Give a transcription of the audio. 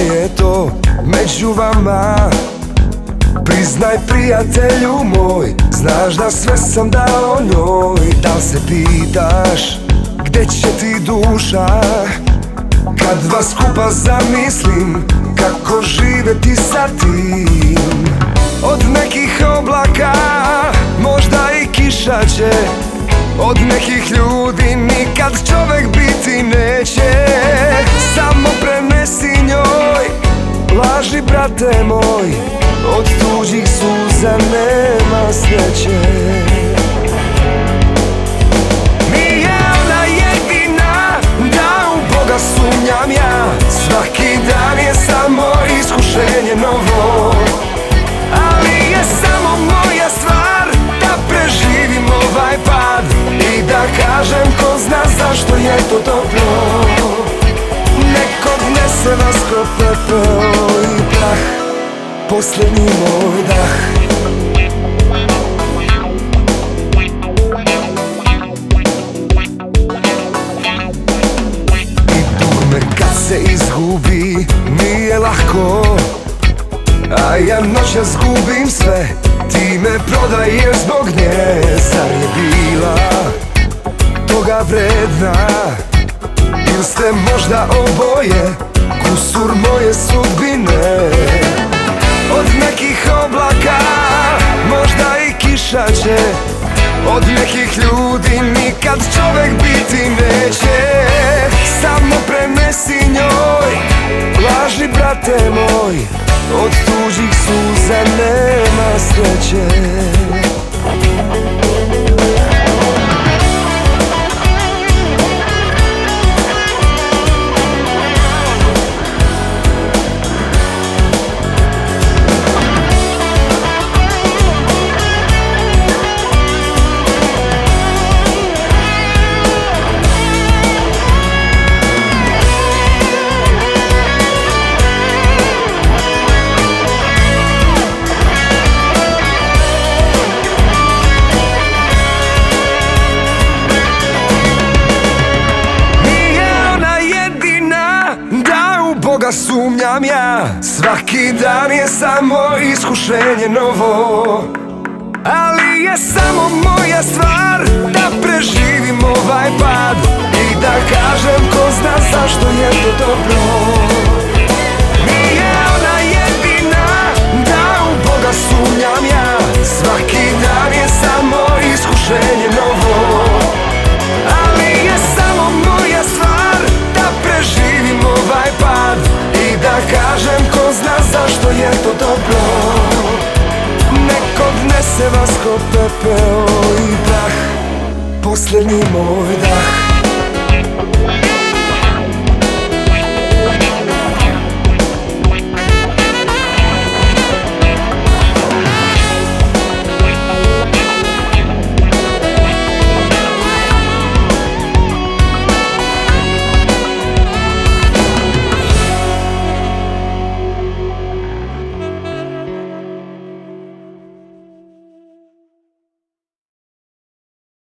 je to među vama. Priznaj prijatelju moj Znaš da sve sam dao njoj. Da se pitaš Gdje će ti duša? Kad vas skupa zamislim Kako živeti sa tim. Od nekih oblaka Možda i kiša će Od nekih ljudi Nikad Brate moj Od tuđih suza nema sreće. Nije ona jedina Da u Boga sumnjam ja. Svaki dan je samo iskušenje novo. Ali je samo moja stvar Da preživim ovaj pad I da kažem ko zna zašto je to toplo. Nek odnese vas ko i prah Posljednji moj dah. Se izgubi Nije lako. A ja noćas gubim sve Ti me prodaješ zbog nje Zar je bila toga vredna? Ili ste možda oboje Kusur moje sudbine kiša će Od nekih ljudi Nikad čovek biti neće. Samo prenesi njoj Laži brate moj Od tuđih suza nema sreće Sumnjam ja. Svaki dan je samo iskušenje novo. Ali je samo moja stvar Da preživim ovaj pad I da kažem ko to dobro. Nek odnese vas ko pepeo i prah Posljednji moj dah